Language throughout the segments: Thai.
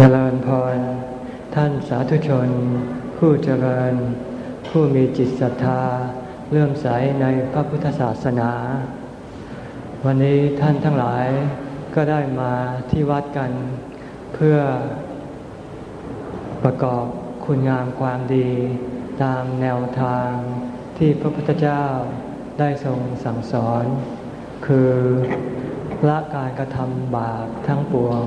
เจริญพร ท่านสาธุชน ผู้เจริญ ผู้มีจิตศรัทธาเลื่อมใสในพระพุทธศาสนา วันนี้ท่านทั้งหลายก็ได้มาที่วัดกัน เพื่อประกอบคุณงามความดี ตามแนวทางที่พระพุทธเจ้าได้ทรงสั่งสอน คือละการกระทำบาปทั้งปวง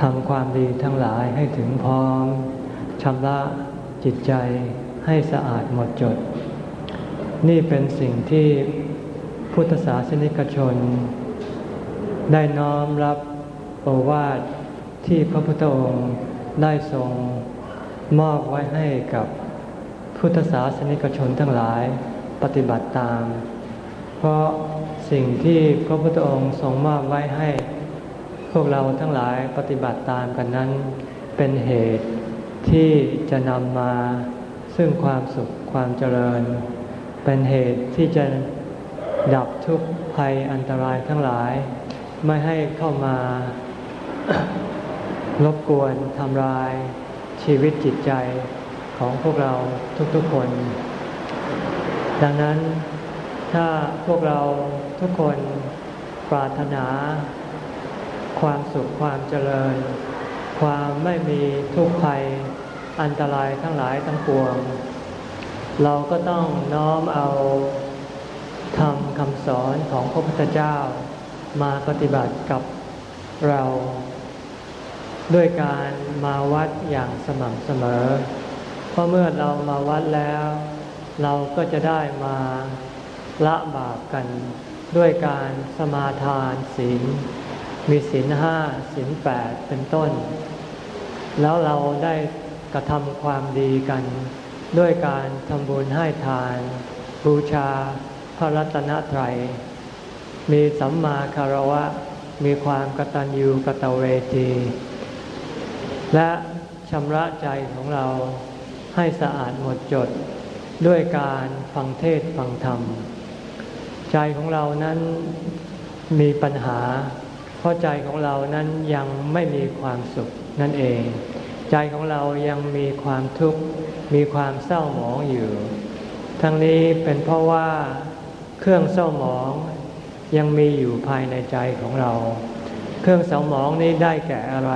ทำความดีทั้งหลายให้ถึงพร้อมชำระจิตใจให้สะอาดหมดจด นี่เป็นสิ่งที่พุทธศาสนิกชน ได้น้อมรับโอวาทที่พระพุทธองค์ได้ทรงมอบไว้ให้กับพุทธศาสนิกชนทั้งหลายปฏิบัติตาม เพราะสิ่งที่พระพุทธองค์ทรงมอบไว้ให้ พวกเราทั้งหลายปฏิบัติตามกันนั้น เป็นเหตุที่จะนำมาซึ่งความสุขความเจริญ เป็นเหตุที่จะดับทุกภัยอันตรายทั้งหลาย ไม่ให้เข้ามารบกวนทำลายชีวิตจิตใจของพวกเราทุกๆคน ดังนั้นถ้าพวกเราทุกคนปรารถนา ความสุขความเจริญ ความไม่มีทุกข์ภัยอันตรายทั้งหลายทั้งปวง เราก็ต้องน้อมเอาทำคำสอนของพระพุทธเจ้ามาปฏิบัติกับเรา ด้วยการมาวัดอย่างสม่ำเสมอ เพราะเมื่อเรามาวัดแล้ว เราก็จะได้มาละบาปกัน ด้วยการสมาทานศีล มีศีลห้าศีลแปดเป็นต้น แล้วเราได้กระทำความดีกัน ด้วยการทำบุญให้ทาน บูชาพระรัตนตรัย มีสัมมาคารวะ มีความกตัญญูกตเวที และชำระใจของเราให้สะอาดหมดจดด้วยการฟังเทศฟังธรรม ใจของเรานั้นมีปัญหา เพราะใจของเรานั้นยังไม่มีความสุขนั่นเอง ใจของเรายังมีความทุกข์มีความเศร้าหมองอยู่ ทั้งนี้เป็นเพราะว่าเครื่องเศร้าหมองยังมีอยู่ภายในใจของเรา เครื่องเศร้าหมองนี้ได้แก่อะไร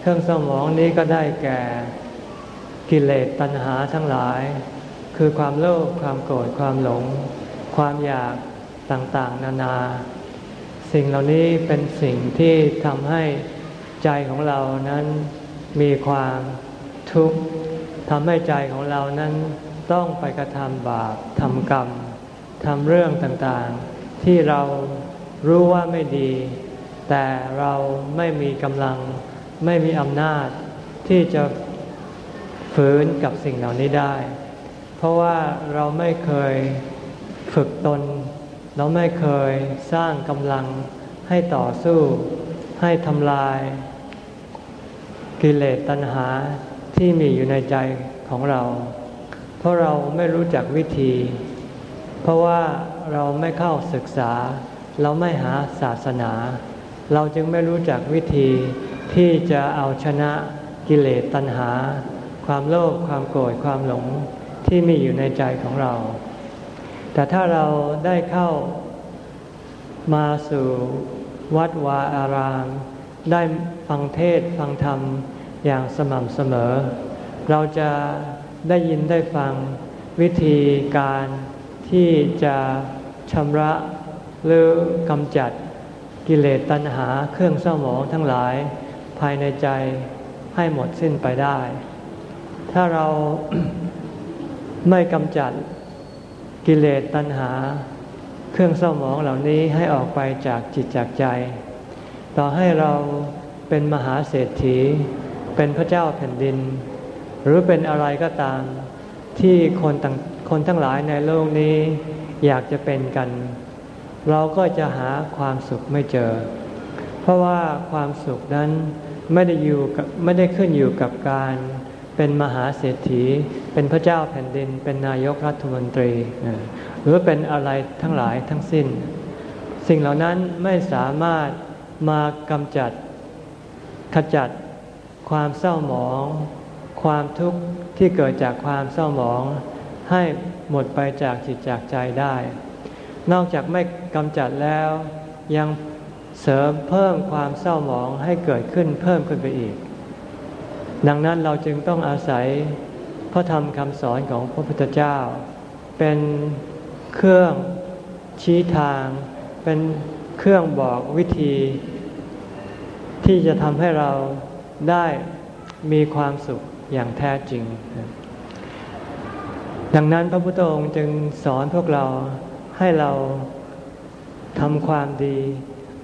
เครื่องเศร้าหมองนี้ก็ได้แก่กิเลสตัณหาทั้งหลาย คือความโลภความโกรธความหลง ความอยากต่างๆ นานา สิ่งเหล่านี้เป็นสิ่งที่ทำให้ใจของเรานั้นมีความทุกข์ทำให้ใจของเรานั้นต้องไปกระทำบาปทำกรรมทำเรื่องต่างๆ ที่เรารู้ว่าไม่ดี แต่เราไม่มีกำลังไม่มีอำนาจที่จะฝืนกับสิ่งเหล่านี้ได้ เพราะว่าเราไม่เคยฝึกตน เราไม่เคยสร้างกำลังให้ต่อสู้ ให้ทำลาย กิเลสตัณหาที่มีอยู่ในใจของเรา เพราะเราไม่รู้จักวิธี เพราะว่าเราไม่เข้าศึกษา เราไม่หาศาสนา เราจึงไม่รู้จักวิธีที่จะเอาชนะกิเลสตัณหา ความโลภความโกรธความหลงที่มีอยู่ในใจของเรา แต่ถ้าเราได้เข้ามาสู่วัดวาอาราม ได้ฟังเทศฟังธรรมอย่างสม่ำเสมอ เราจะได้ยินได้ฟังวิธีการที่จะชำระหรือกำจัดกิเลสตัณหาเครื่องเศร้าหมองทั้งหลายภายในใจให้หมดสิ้นไปได้ ถ้าเราไม่กำจัด กิเลสตัณหา เครื่องเศร้าหมองเหล่านี้ให้ออกไปจากจิตจากใจ ต่อให้เราเป็นมหาเศรษฐี เป็นพระเจ้าแผ่นดิน หรือเป็นอะไรก็ตาม ที่คนต่างคนทั้งหลายในโลกนี้อยากจะเป็นกัน เราก็จะหาความสุขไม่เจอ เพราะว่าความสุขนั้นไม่ได้อยู่กับไม่ได้ขึ้นอยู่กับการ เป็นมหาเศรษฐี เป็นพระเจ้าแผ่นดิน เป็นนายกรัฐมนตรี หรือเป็นอะไรทั้งหลายทั้งสิ้น สิ่งเหล่านั้นไม่สามารถมากำจัดขจัดความเศร้าหมอง ความทุกข์ที่เกิดจากความเศร้าหมอง ให้หมดไปจากจิตจากใจได้ นอกจากไม่กำจัดแล้วยังเสริมเพิ่มความเศร้าหมองให้เกิดขึ้นเพิ่มขึ้นไปอีก ดังนั้นเราจึงต้องอาศัยพระธรรมคำสอนของพระพุทธเจ้า เป็นเครื่องชี้ทาง เป็นเครื่องบอกวิธี ที่จะทำให้เราได้มีความสุขอย่างแท้จริง ดังนั้นพระพุทธองค์จึงสอนพวกเราให้เราทำความดี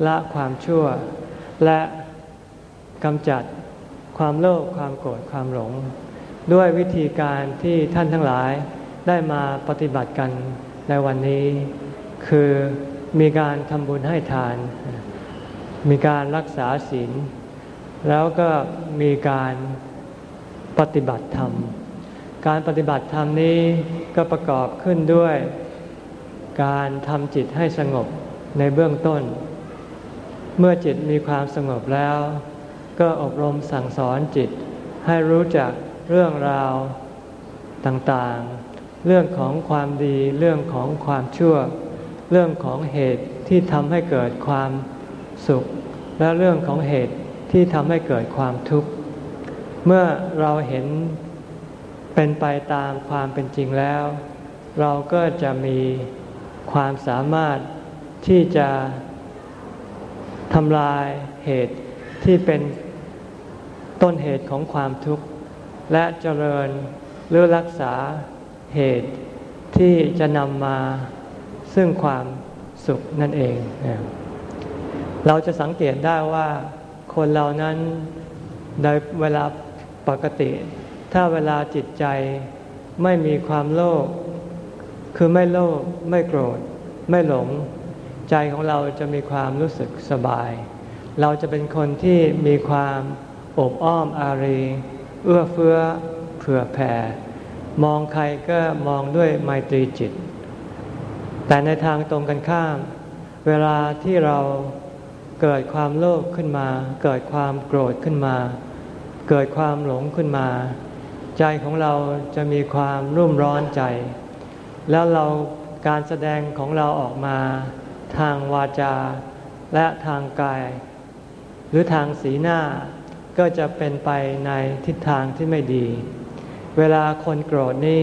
ละความชั่ว และกำจัด ความโลภความโกรธความหลง ด้วยวิธีการที่ท่านทั้งหลายได้มาปฏิบัติกันในวันนี้ คือมีการทำบุญให้ทาน มีการรักษาศีล แล้วก็มีการปฏิบัติธรรม การปฏิบัติธรรมนี้ก็ประกอบขึ้นด้วย การทำจิตให้สงบในเบื้องต้น เมื่อจิตมีความสงบแล้ว ก็อบรมสั่งสอนจิต ให้รู้จักเรื่องราวต่างๆ เรื่องของความดีเรื่องของความชั่ว เรื่องของเหตุที่ทำให้เกิดความสุข และเรื่องของเหตุที่ทำให้เกิดความทุกข์ เมื่อเราเห็นเป็นไปตามความเป็นจริงแล้ว เราก็จะมีความสามารถที่จะทำลายเหตุที่เป็น ต้นเหตุของความทุกข์ และเจริญหรือรักษาเหตุที่จะนำมาซึ่งความสุขนั่นเอง เราจะสังเกตได้ว่าคนเรานั้นในเวลาปกติ ถ้าเวลาจิตใจไม่มีความโลภคือไม่โลภไม่โกรธ ไม่หลง ใจของเราจะมีความรู้สึกสบาย เราจะเป็นคนที่มีความ อบอ้อมอารี เอื้อเฟื้อเผื่อแผ่ มองใครก็มองด้วยไมตรีจิต แต่ในทางตรงกันข้าม เวลาที่เราเกิดความโลภขึ้นมา เกิดความโกรธขึ้นมา เกิดความหลงขึ้นมา ใจของเราจะมีความรุ่มร้อนใจ แล้วเราการแสดงของเราออกมาทางวาจาและทางกาย หรือทางสีหน้า ก็จะเป็นไปในทิศทางที่ไม่ดี เวลาคนโกรธนี่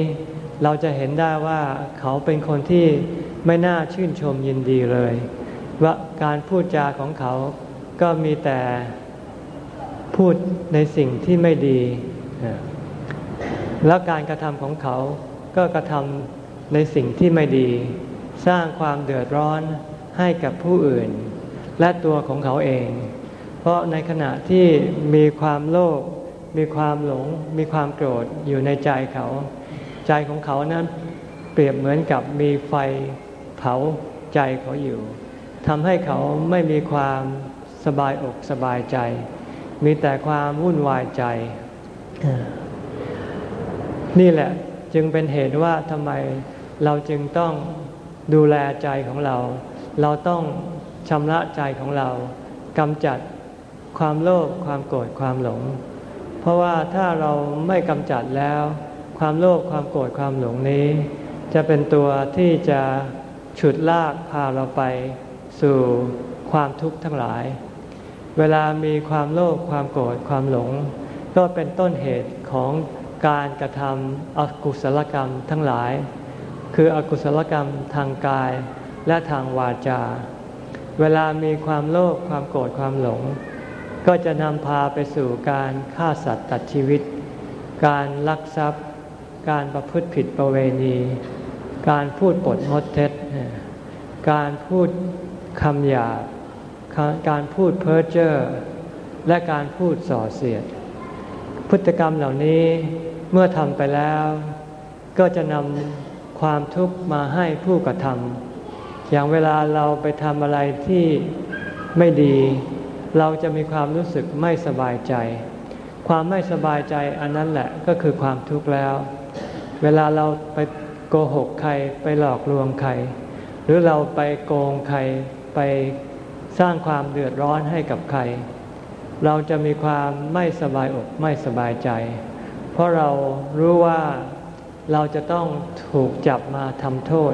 เราจะเห็นได้ว่าเขาเป็นคนที่ไม่น่าชื่นชมยินดีเลย ว่าการพูดจาของเขาก็มีแต่พูดในสิ่งที่ไม่ดี แล้วการกระทำของเขาก็กระทำในสิ่งที่ไม่ดี สร้างความเดือดร้อนให้กับผู้อื่น และตัวของเขาเอง เพราะในขณะที่มีความโลภมีความหลง มีความโกรธอยู่ในใจเขา ใจของเขานั้นเปรียบเหมือนกับมีไฟเผาใจเขาอยู่ทำให้เขาไม่มีความสบายอกสบายใจ มีแต่ความวุ่นวายใจ นี่แหละจึงเป็นเหตุว่าทำไมเราจึงต้องดูแลใจของเรา เราต้องชำระใจของเรากำจัด ความโลภความโกรธความหลง เพราะว่าถ้าเราไม่กำจัดแล้ว ความโลภความโกรธความหลงนี้ จะเป็นตัวที่จะฉุดลากพาเราไปสู่ความทุกข์ทั้งหลาย เวลามีความโลภความโกรธความหลง ก็เป็นต้นเหตุของการกระทำอกุศลกรรมทั้งหลาย คืออกุศลกรรมทางกายและทางวาจา เวลามีความโลภความโกรธความหลง ก็จะนำพาไปสู่การฆ่าสัตว์ตัดชีวิต การลักทรัพย์ การประพฤติผิดประเวณี การพูดปดมดเท็จ การพูดคำหยาบการพูดเพ้อเจ้อและการพูดส่อเสียด พฤติกรรมเหล่านี้เมื่อทำไปแล้ว ก็จะนำความทุกข์มาให้ผู้กระทำอย่างเวลาเราไปทำอะไรที่ไม่ดี เราจะมีความรู้สึกไม่สบายใจ ความไม่สบายใจอันนั้นแหละก็คือความทุกข์แล้ว เวลาเราไปโกหกใครไปหลอกลวงใคร หรือเราไปโกงใครไปสร้างความเดือดร้อนให้กับใคร เราจะมีความไม่สบายอกไม่สบายใจ เพราะเรารู้ว่าเราจะต้องถูกจับมาทำโทษ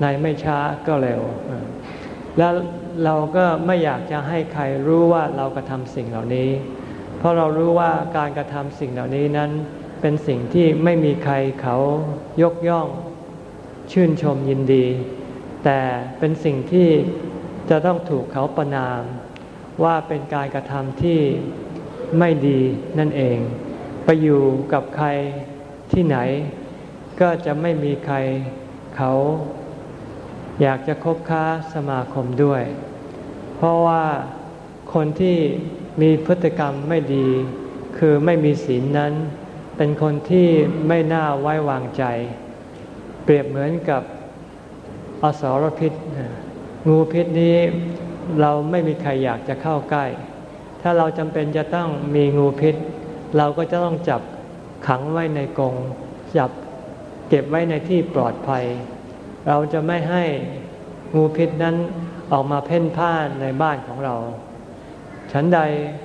ในไม่ช้าก็เร็ว แล้ว เราก็ไม่อยากจะให้ใครรู้ว่าเรากระทำสิ่งเหล่านี้ เพราะเรารู้ว่าการกระทำสิ่งเหล่านี้นั้น เป็นสิ่งที่ไม่มีใครเขายกย่อง ชื่นชมยินดี แต่เป็นสิ่งที่จะต้องถูกเขาประนาม ว่าเป็นการกระทำที่ไม่ดีนั่นเอง ไปอยู่กับใครที่ไหน ก็จะไม่มีใครเขา อยากจะคบค้าสมาคมด้วย เพราะว่าคนที่มีพฤติกรรมไม่ดี คือไม่มีศีลนั้น เป็นคนที่ไม่น่าไว้วางใจ เปรียบเหมือนกับอสรพิษ งูพิษนี้เราไม่มีใครอยากจะเข้าใกล้ ถ้าเราจำเป็นจะต้องมีงูพิษ เราก็จะต้องจับขังไว้ในกรงจับเก็บไว้ในที่ปลอดภัย เราจะไม่ให้งูพิษนั้นออกมาเพ่นพ่านในบ้านของเรา ฉันใด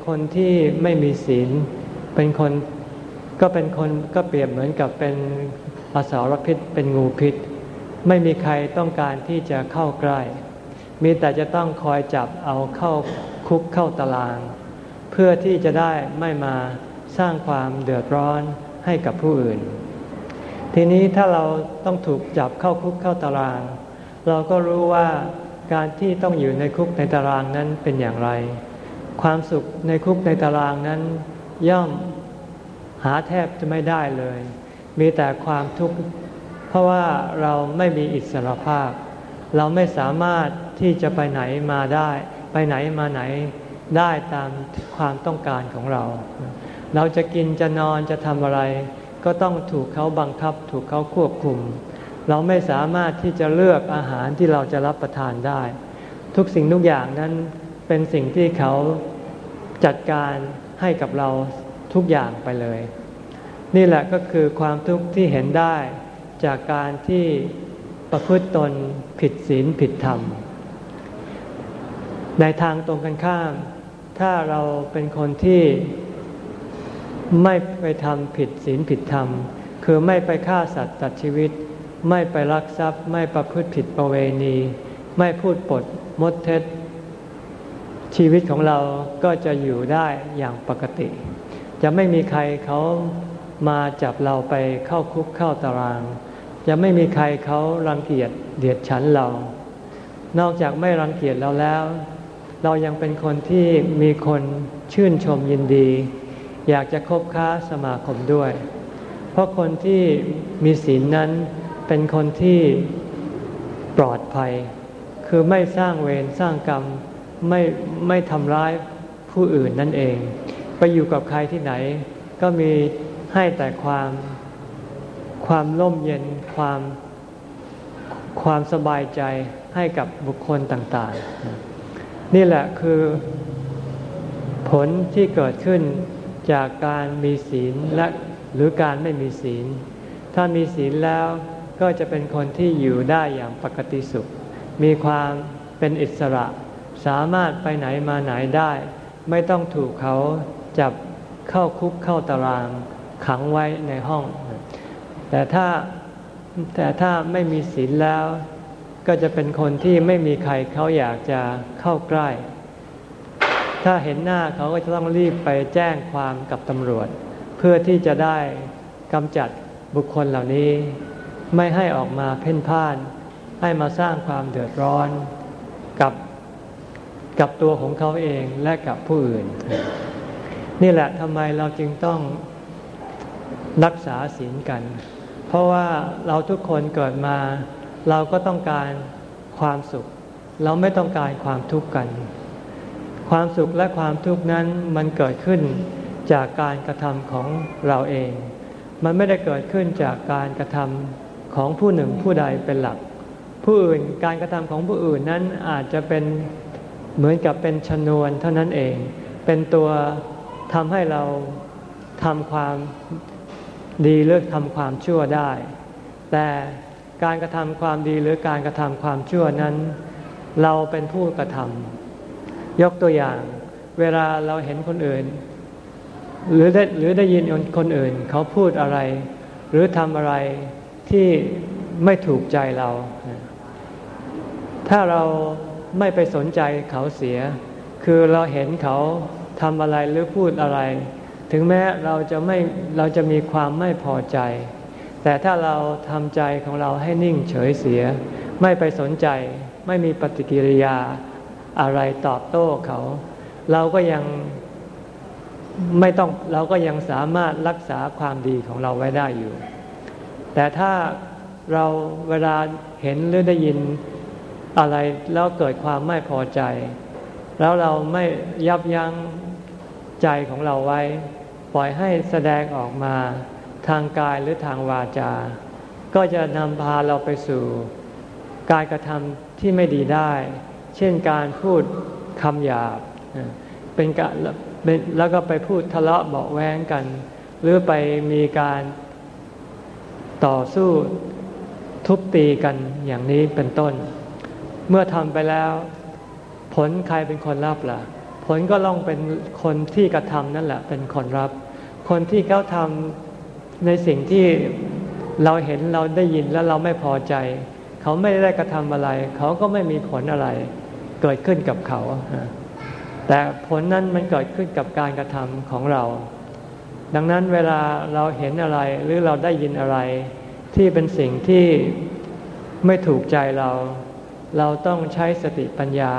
คนที่ไม่มีศีลเป็นคนก็เป็นคนก็เปรียบเหมือนกับเป็นอสารพิษเป็นงูพิษ ไม่มีใครต้องการที่จะเข้าใกล้ มีแต่จะต้องคอยจับเอาเข้าคุกเข้าตาราง เพื่อที่จะได้ไม่มาสร้างความเดือดร้อนให้กับผู้อื่น ทีนี้ถ้าเราต้องถูกจับเข้าคุกเข้าตาราง เราก็รู้ว่าการที่ต้องอยู่ในคุกในตารางนั้นเป็นอย่างไร ความสุขในคุกในตารางนั้น ย่อมหาแทบจะไม่ได้เลย มีแต่ความทุกข์เพราะว่าเราไม่มีอิสรภาพ เราไม่สามารถที่จะไปไหนมาได้ ไปไหนมาไหนได้ตามความต้องการของเรา เราจะกินจะนอนจะทำอะไร ก็ต้องถูกเขาบังคับ ถูกเขาควบคุม เราไม่สามารถที่จะเลือกอาหารที่เราจะรับประทานได้ ทุกสิ่งทุกอย่างนั้นเป็นสิ่งที่เขาจัดการให้กับเราทุกอย่างไปเลย นี่แหละก็คือความทุกข์ที่เห็นได้จากการที่ประพฤติตนผิดศีลผิดธรรม ในทางตรงกันข้าม ถ้าเราเป็นคนที่ ไม่ไปทำผิดศีลผิดธรรม คือไม่ไปฆ่าสัตว์ตัดชีวิต ไม่ไปลักทรัพย์ ไม่ประพฤติผิดประเวณี ไม่พูดปดมดเท็จ ชีวิตของเราก็จะอยู่ได้อย่างปกติ จะไม่มีใครเขามาจับเราไปเข้าคุกเข้าตาราง จะไม่มีใครเขารังเกียจเดียดฉันเรา นอกจากไม่รังเกียจเราแล้ว เรายังเป็นคนที่มีคนชื่นชมยินดี อยากจะคบค้าสมาคมด้วย เพราะคนที่มีศีลนั้นเป็นคนที่ปลอดภัย คือไม่สร้างเวรสร้างกรรมไม่ไม่ทำร้ายผู้อื่นนั่นเอง ไปอยู่กับใครที่ไหน ก็มีให้แต่ความความร่มเย็นความความสบายใจให้กับบุคคลต่าง ๆ นี่แหละคือผลที่เกิดขึ้น จากการมีศีลและหรือการไม่มีศีล ถ้ามีศีลแล้วก็จะเป็นคนที่อยู่ได้อย่างปกติสุข มีความเป็นอิสระ สามารถไปไหนมาไหนได้ ไม่ต้องถูกเขาจับเข้าคุกเข้าตารางขังไว้ในห้อง แต่ถ้าแต่ถ้าไม่มีศีลแล้ว ก็จะเป็นคนที่ไม่มีใครเขาอยากจะเข้าใกล้ ถ้าเห็นหน้าเขาก็จะต้องรีบไปแจ้งความกับตำรวจ เพื่อที่จะได้กำจัดบุคคลเหล่านี้ ไม่ให้ออกมาเพ่นพ่าน ให้มาสร้างความเดือดร้อนกับกับตัวของเขาเองและกับผู้อื่น นี่แหละทำไมเราจึงต้องรักษาศีลกัน เพราะว่าเราทุกคนเกิดมา เราก็ต้องการความสุข เราไม่ต้องการความทุกข์กัน ความสุขและความทุกข์นั้นมันเกิดขึ้นจากการกระทำของเราเอง มันไม่ได้เกิดขึ้นจากการกระทำของผู้หนึ่งผู้ใดเป็นหลัก ผู้อื่นการกระทำของผู้อื่นนั้นอาจจะเป็นเหมือนกับเป็นชนวนเท่านั้นเอง เป็นตัวทำให้เราทำความดีเลือกทำความชั่วได้ แต่การกระทำความดีหรือการกระทำความชั่วนั้น เราเป็นผู้กระทำ ยกตัวอย่าง เวลาเราเห็นคนอื่น หรือได้หรือได้ยินคนอื่น เขาพูดอะไร หรือทำอะไรที่ไม่ถูกใจเรา ถ้าเราไม่ไปสนใจเขาเสีย คือเราเห็นเขาทำอะไรหรือพูดอะไร ถึงแม้เราจะไม่เราจะมีความไม่พอใจ แต่ถ้าเราทำใจของเราให้นิ่งเฉยเสีย ไม่ไปสนใจ ไม่มีปฏิกิริยา อะไรตอบโต้เขา เราก็ยังไม่ต้องเราก็ยังสามารถรักษาความดีของเราไว้ได้อยู่ แต่ถ้าเราเวลาเห็นหรือได้ยินอะไรแล้วเกิดความไม่พอใจ แล้วเราไม่ยับยั้งใจของเราไว้ ปล่อยให้แสดงออกมาทางกายหรือทางวาจา ก็จะนำพาเราไปสู่ การกระทำที่ไม่ดีได้ เช่นการพูดคำหยาบเป็นการแล้วก็ไปพูดทะเลาะเบาแว้งกัน หรือไปมีการต่อสู้ทุบตีกันอย่างนี้เป็นต้น เมื่อทำไปแล้ว ผลใครเป็นคนรับล่ะ ผลก็ล่องเป็นคนที่กระทำนั่นแหละ เป็นคนรับ คนที่เขาทำในสิ่งที่เราเห็นเราได้ยินแล้วเราไม่พอใจ เขาไม่ได้กระทำอะไร เขาก็ไม่มีผลอะไร เกิดขึ้นกับเขา แต่ผลนั้นมันเกิดขึ้นกับการกระทำของเรา ดังนั้นเวลาเราเห็นอะไรหรือเราได้ยินอะไร ที่เป็นสิ่งที่ไม่ถูกใจเรา เราต้องใช้สติปัญญา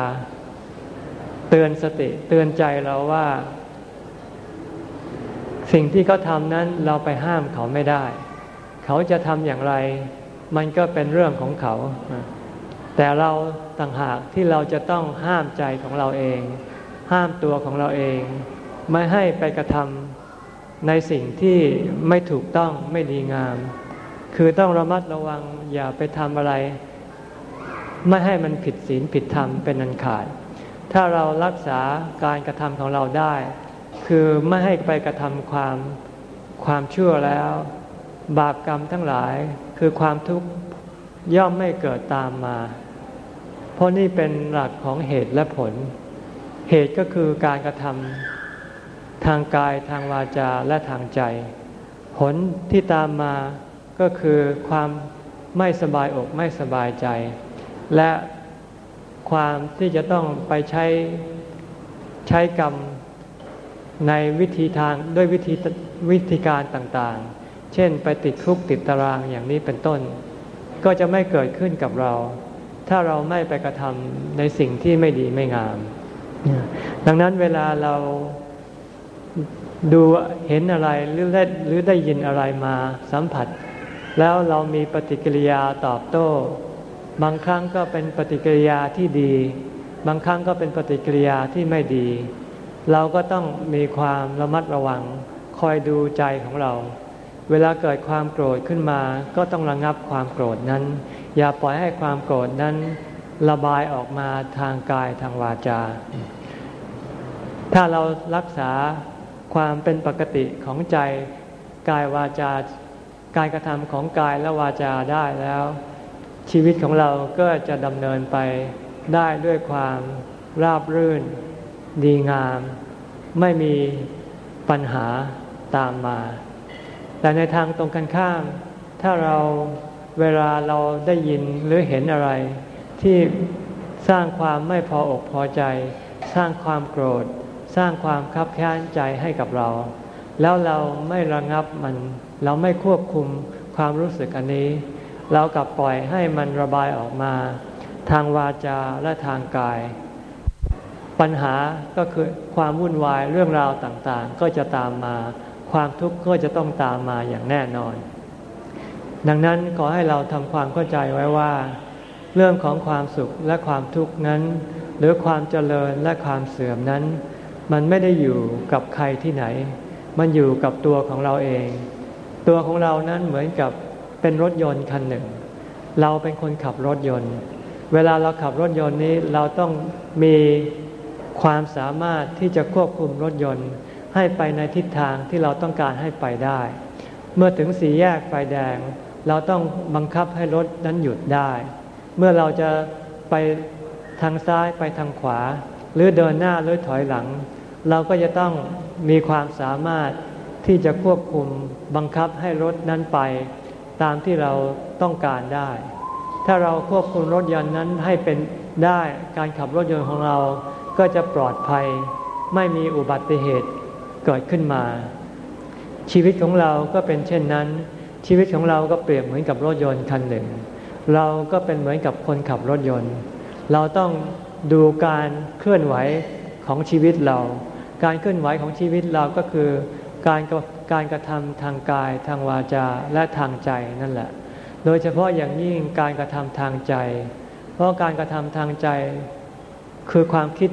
เตือนสติเตือนใจเราว่า สิ่งที่เขาทำนั้นเราไปห้ามเขาไม่ได้ เขาจะทำอย่างไร มันก็เป็นเรื่องของเขา แต่เราต่างหากที่เราจะต้องห้ามใจของเราเอง ห้ามตัวของเราเอง ไม่ให้ไปกระทำในสิ่งที่ไม่ถูกต้องไม่ดีงาม คือต้องระมัดระวังอย่าไปทำอะไร ไม่ให้มันผิดศีลผิดธรรมเป็นอันขาด ถ้าเรารักษาการกระทำของเราได้ คือไม่ให้ไปกระทำความความชั่วแล้ว บาปกรรมทั้งหลายคือความทุกข์ย่อมไม่เกิดตามมา เพราะนี่เป็นหลักของเหตุและผล เหตุก็คือการกระทำทางกายทางวาจาและทางใจ ผลที่ตามมาก็คือความไม่สบายอกไม่สบายใจ และความที่จะต้องไปใช้ใช้กรรมในวิธีทางด้วยวิธีวิธีการต่างๆ เช่นไปติดคุกติดตารางอย่างนี้เป็นต้น ก็จะไม่เกิดขึ้นกับเรา ถ้าเราไม่ไปกระทำในสิ่งที่ไม่ดีไม่งาม ดังนั้นเวลาเราดูเห็นอะไรหรือได้หรือได้ยินอะไรมาสัมผัส แล้วเรามีปฏิกิริยาตอบโต้ บางครั้งก็เป็นปฏิกิริยาที่ดี บางครั้งก็เป็นปฏิกิริยาที่ไม่ดี เราก็ต้องมีความระมัดระวังคอยดูใจของเรา เวลาเกิดความโกรธขึ้นมาก็ต้องระงับความโกรธนั้น อย่าปล่อยให้ความโกรธนั้น ระบายออกมาทางกายทางวาจา ถ้าเรารักษาความเป็นปกติของใจกายวาจาการกระทำของกายและวาจาได้แล้ว ชีวิตของเราก็จะดำเนินไปได้ด้วยความราบรื่น ดีงาม ไม่มีปัญหาตามมา แต่ในทางตรงกันข้าม ถ้าเราเวลาเราได้ยินหรือเห็นอะไร ที่สร้างความไม่พออกพอใจ สร้างความโกรธ สร้างความคับแค้นใจให้กับเรา แล้วเราไม่ระงับมัน เราไม่ควบคุมความรู้สึกอันนี้ เรากลับปล่อยให้มันระบายออกมา ทางวาจาและทางกาย ปัญหาก็คือความวุ่นวายเรื่องราวต่างๆ ก็จะตามมา ความทุกข์ก็จะต้องตามมาอย่างแน่นอน ดังนั้นขอให้เราทำความเข้าใจไว้ว่า เรื่องของความสุขและความทุกข์นั้น หรือความเจริญและความเสื่อมนั้น มันไม่ได้อยู่กับใครที่ไหน มันอยู่กับตัวของเราเอง ตัวของเรานั้นเหมือนกับเป็นรถยนต์คันหนึ่ง เราเป็นคนขับรถยนต์ เวลาเราขับรถยนต์นี้เราต้องมีความสามารถที่จะควบคุมรถยนต์ ให้ไปในทิศทางที่เราต้องการให้ไปได้ เมื่อถึงสีแยกไฟแดง เราต้องบังคับให้รถนั้นหยุดได้ เมื่อเราจะไปทางซ้ายไปทางขวา หรือเดินหน้าหรือถอยหลัง เราก็จะต้องมีความสามารถที่จะควบคุมบังคับให้รถนั้นไป ตามที่เราต้องการได้ ถ้าเราควบคุมรถยนต์นั้นให้เป็นได้การขับรถยนต์ของเราก็จะปลอดภัย ไม่มีอุบัติเหตุ เกิดขึ้นมา ชีวิตของเราก็เป็นเช่นนั้น ชีวิตของเราก็เปรียบเหมือนกับรถยนต์คันหนึ่ง เราก็เป็นเหมือนกับคนขับรถยนต์ เราต้องดูการเคลื่อนไหวของชีวิตเรา การเคลื่อนไหวของชีวิตเราก็คือการการกระทำทางกายทางวาจาและทางใจนั่นแหละ โดยเฉพาะอย่างยิ่งการกระทำทางใจ เพราะการกระทำทางใจ คือความคิด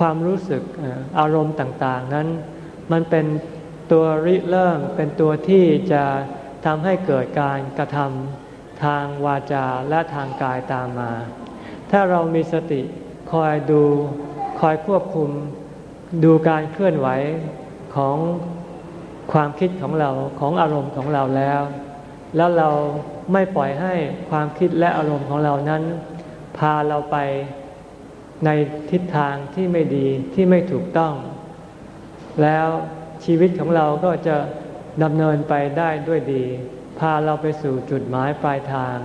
ความรู้สึกอารมณ์ต่างๆ นั้น มันเป็นตัวริเริ่มเป็นตัวที่จะทำให้เกิดการกระทำทางวาจาและทางกายตามมา ถ้าเรามีสติคอยดูคอยควบคุมดูการเคลื่อนไหวของความคิดของเราของอารมณ์ของเราแล้ว แล้วเราไม่ปล่อยให้ความคิดและอารมณ์ของเรานั้น พาเราไป ในทิศทางที่ไม่ดีที่ไม่ถูกต้อง แล้วชีวิตของเราก็จะดำเนินไปได้ด้วยดี พาเราไปสู่จุดหมายปลายทาง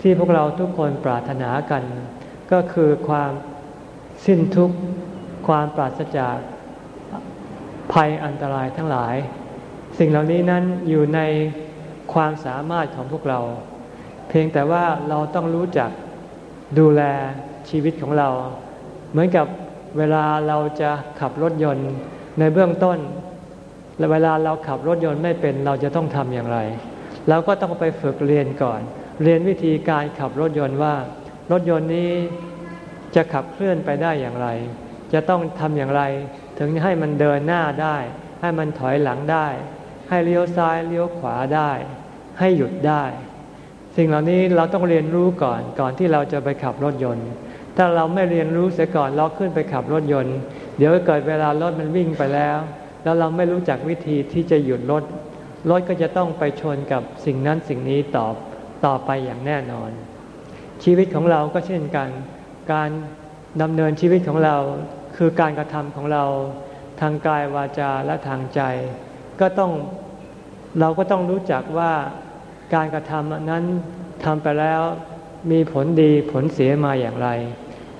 ที่พวกเราทุกคนปรารถนากัน ก็คือความสิ้นทุกข์ความปราศจากภัยอันตรายทั้งหลาย สิ่งเหล่านี้นั้นอยู่ในความสามารถของพวกเรา เพียงแต่ว่าเราต้องรู้จักดูแลชีวิตของเรา เหมือนกับเวลาเราจะขับรถยนต์ในเบื้องต้นและเวลาเราขับรถยนต์ไม่เป็นเราจะต้องทำอย่างไร เราก็ต้องไปฝึกเรียนก่อน เรียนวิธีการขับรถยนต์ว่า รถยนต์นี้จะขับเคลื่อนไปได้อย่างไร จะต้องทำอย่างไร ถึงให้มันเดินหน้าได้ ให้มันถอยหลังได้ ให้เลี้ยวซ้ายเลี้ยวขวาได้ ให้หยุดได้ สิ่งเหล่านี้เราต้องเรียนรู้ก่อนก่อนที่เราจะไปขับรถยนต์ ถ้าเราไม่เรียนรู้เสียก่อนเราขึ้นไปขับรถยนต์ เดี๋ยวเกิดเวลารถมันวิ่งไปแล้ว แล้วเราไม่รู้จักวิธีที่จะหยุดรถรถก็จะต้องไปชนกับสิ่งนั้นสิ่งนี้ต่อต่อไปอย่างแน่นอน ชีวิตของเราก็เช่นกัน การดำเนินชีวิตของเราคือการกระทำของเราทางกายวาจาและทางใจ ก็ต้องเราก็ต้องรู้จักว่าการกระทำนั้นทำไปแล้ว มีผลดีผลเสียมาอย่างไร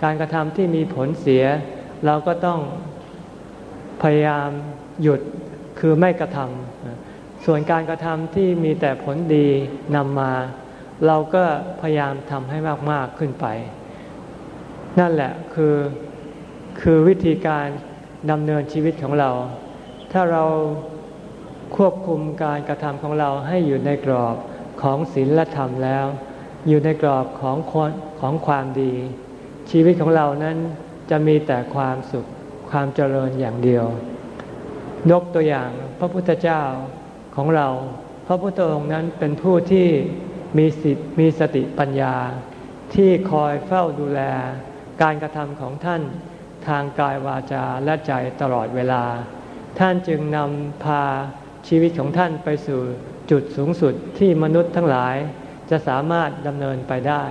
การกระทำที่มีผลเสีย เราก็ต้องพยายามหยุดคือไม่กระทำส่วนการกระทำที่มีแต่ผลดีนำมา เราก็พยายามทำให้มาก ๆ ขึ้นไป นั่นแหละคือคือวิธีการดำเนินชีวิตของเรา ถ้าเราควบคุมการกระทำของเราให้อยู่ในกรอบของศีลธรรมแล้ว อยู่ในกรอบของของความดี ชีวิตของเรานั้นจะมีแต่ความสุขความเจริญอย่างเดียวยกตัวอย่างพระพุทธเจ้าของเรา พระพุทธองค์นั้นเป็นผู้ที่มีสิทธิมีสติปัญญา ที่คอยเฝ้าดูแล การกระทำของท่านทางกายวาจาและใจตลอดเวลา ท่านจึงนำพาชีวิตของท่านไปสู่จุดสูงสุดที่มนุษย์ทั้งหลาย จะสามารถดำเนินไปได้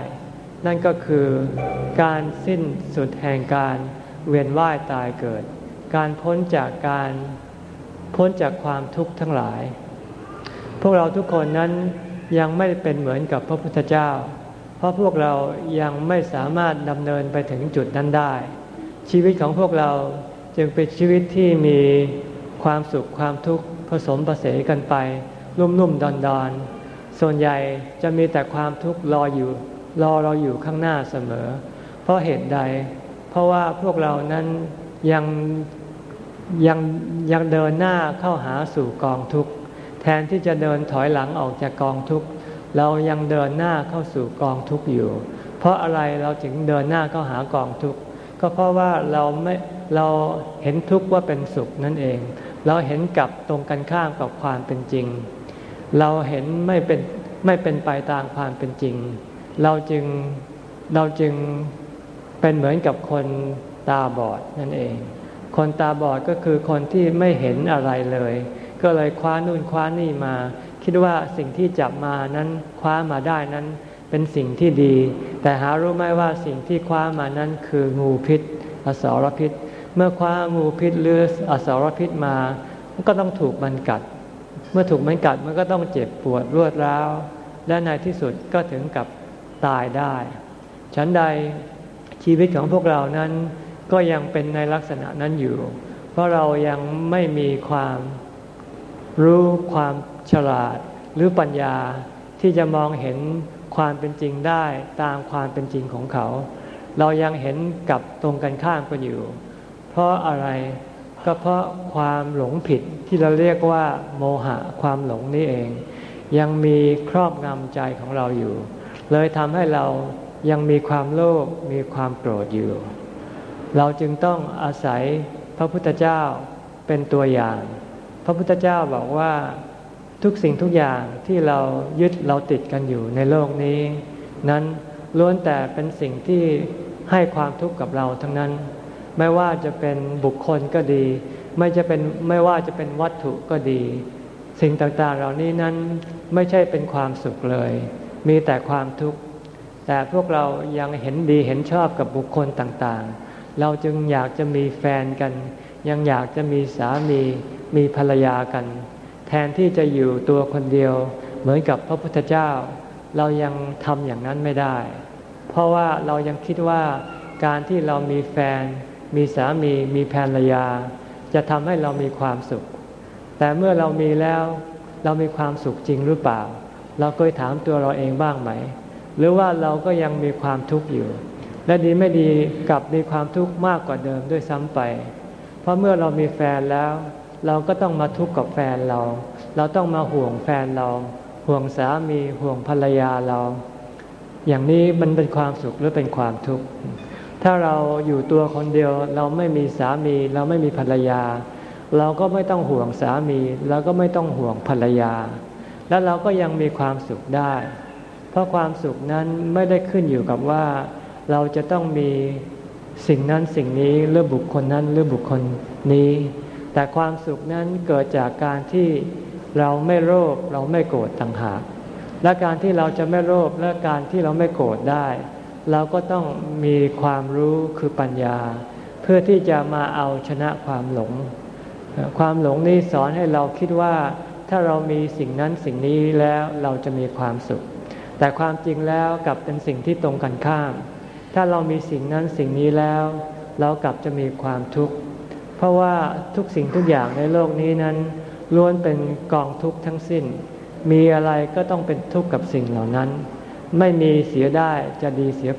นั่นก็คือการสิ้นสุดแห่งการเวียนว่ายตายเกิด การพ้นจากการพ้นจากความทุกข์ทั้งหลาย พวกเราทุกคนนั้นยังไม่เป็นเหมือนกับพระพุทธเจ้า เพราะพวกเรายังไม่สามารถดำเนินไปถึงจุดนั้นได้ ชีวิตของพวกเราจึงเป็นชีวิตที่มีความสุขความทุกข์ผสมประเสกันไปนุ่มๆดอนๆ ส่วนใหญ่จะมีแต่ความทุกข์รออยู่ รอเราอยู่ข้างหน้าเสมอ เพราะเหตุใด เพราะว่าพวกเรานั้นยังยังยังเดินหน้าเข้าหาสู่กองทุกข์แทนที่จะเดินถอยหลังออกจากกองทุกข์เรายังเดินหน้าเข้าสู่กองทุกข์อยู่ เพราะอะไรเราถึงเดินหน้าเข้าหากองทุกข์ก็เพราะว่าเราไม่เราเห็นทุกข์ว่าเป็นสุขนั่นเอง เราเห็นกับตรงกันข้ามกับความเป็นจริง เราเห็นไม่เป็นไม่เป็นไปตามความเป็นจริง เราจึงเราจึงเป็นเหมือนกับคนตาบอดนั่นเอง คนตาบอดก็คือคนที่ไม่เห็นอะไรเลย ก็เลยคว้านู่นคว้านี่มา คิดว่าสิ่งที่จับมานั้นคว้ามาได้นั้นเป็นสิ่งที่ดี แต่หารู้ไหมว่าสิ่งที่คว้ามานั้นคืองูพิษ อสรพิษ เมื่อคว้างูพิษหรืออสรพิษมาก็ต้องถูกมันกัด เมื่อถูกมันกัดมันก็ต้องเจ็บปวดรวดร้าว และในที่สุดก็ถึงกับตายได้ ฉันใดชีวิตของพวกเรานั้นก็ยังเป็นในลักษณะนั้นอยู่ เพราะเรายังไม่มีความรู้ความฉลาดหรือปัญญาที่จะมองเห็นความเป็นจริงได้ตามความเป็นจริงของเขา เรายังเห็นกับตรงกันข้ามกันอยู่ เพราะอะไร ก็เพราะความหลงผิดที่เราเรียกว่าโมหะความหลงนี่เอง ยังมีครอบงำใจของเราอยู่ เลยทำให้เรายังมีความโลภมีความโกรธอยู่ เราจึงต้องอาศัยพระพุทธเจ้าเป็นตัวอย่าง พระพุทธเจ้าบอกว่าทุกสิ่งทุกอย่างที่เรายึดเราติดกันอยู่ในโลกนี้ นั้นล้วนแต่เป็นสิ่งที่ให้ความทุกข์กับเราทั้งนั้น ไม่ว่าจะเป็นบุคคลก็ดี ไม่จะเป็นไม่ว่าจะเป็นวัตถุก็ดี สิ่งต่างๆเหล่านี้นั้นไม่ใช่เป็นความสุขเลย มีแต่ความทุกข์แต่พวกเรายังเห็นดีเห็นชอบกับบุคคลต่างๆ เราจึงอยากจะมีแฟนกัน ยังอยากจะมีสามีมีภรรยากัน แทนที่จะอยู่ตัวคนเดียวเหมือนกับพระพุทธเจ้า เรายังทำอย่างนั้นไม่ได้ เพราะว่าเรายังคิดว่าการที่เรามีแฟน มีสามีมีภรรยา จะทำให้เรามีความสุข แต่เมื่อเรามีแล้วเรามีความสุขจริงหรือเปล่า เราเคยถามตัวเราเองบ้างไหม หรือว่าเราก็ยังมีความทุกข์อยู่ และดีไม่ดีกลับมีความทุกข์มากกว่าเดิมด้วยซ้ำไป เพราะเมื่อเรามีแฟนแล้ว เราก็ต้องมาทุกข์กับแฟนเรา เราต้องมาห่วงแฟนเรา ห่วงสามีห่วงภรรยาเรา อย่างนี้มันเป็นความสุขหรือเป็นความทุกข์ ถ้าเราอยู่ตัวคนเดียวเราไม่มีสามี เราไม่มีภรรยา เราก็ไม่ต้องห่วงสามีเราก็ไม่ต้องห่วงภรรยา แล้วเราก็ยังมีความสุขได้ เพราะความสุขนั้นไม่ได้ขึ้นอยู่กับว่า เราจะต้องมีสิ่งนั้นสิ่งนี้หรือบุคคลนั้นหรือบุคคลนี้ แต่ความสุขนั้นเกิดจากการที่เราไม่โลภเราไม่โกรธต่างหากและการที่เราจะไม่โลภและการที่เราไม่โกรธได้ เราก็ต้องมีความรู้คือปัญญา เพื่อที่จะมาเอาชนะความหลง ความหลงนี้สอนให้เราคิดว่า ถ้าเรามีสิ่งนั้นสิ่งนี้แล้วเราจะมีความสุข แต่ความจริงแล้วกลับเป็นสิ่งที่ตรงกันข้าม ถ้าเรามีสิ่งนั้นสิ่งนี้แล้ว เรากลับจะมีความทุกข์เพราะว่าทุกสิ่งทุกอย่างในโลกนี้นั้นล้วนเป็นกองทุกข์ทั้งสิ้น มีอะไรก็ต้องเป็นทุกข์กับสิ่งเหล่านั้น ไม่มีเสียได้จะดีเสีย